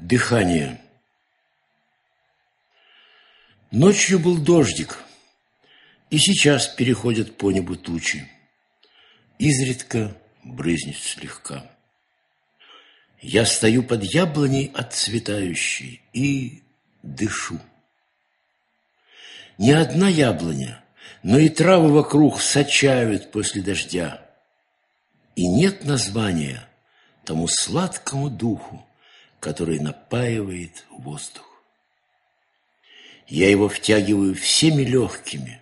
Дыхание. Ночью был дождик, и сейчас переходят по небу тучи. Изредка брызнет слегка. Я стою под яблоней отцветающей и дышу. Не одна яблоня, но и травы вокруг сочают после дождя. И нет названия тому сладкому духу, который напаивает воздух. Я его втягиваю всеми легкими,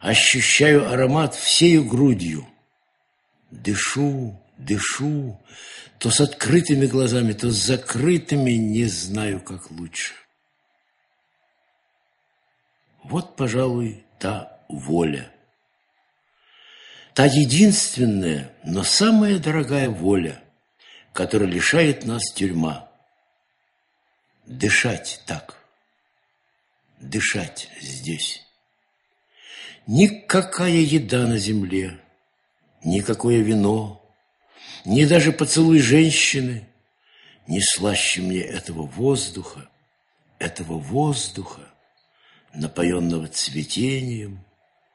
ощущаю аромат всею грудью. Дышу, дышу, то с открытыми глазами, то с закрытыми, не знаю, как лучше. Вот, пожалуй, та воля. Та единственная, но самая дорогая воля, которая лишает нас тюрьма – дышать так, дышать здесь. Никакая еда на земле, никакое вино, ни даже поцелуй женщины не слаще мне этого воздуха, этого воздуха, напоенного цветением,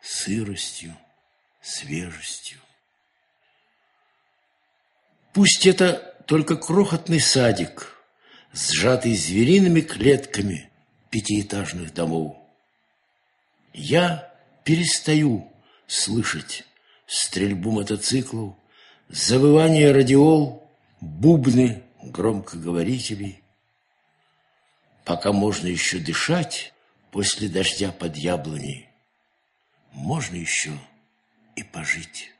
сыростью, свежестью. Пусть это только крохотный садик – сжатый звериными клетками пятиэтажных домов. Я перестаю слышать стрельбу мотоциклов, завывание радиол, бубны громкоговорителей. Пока можно еще дышать после дождя под яблоней, можно еще и пожить.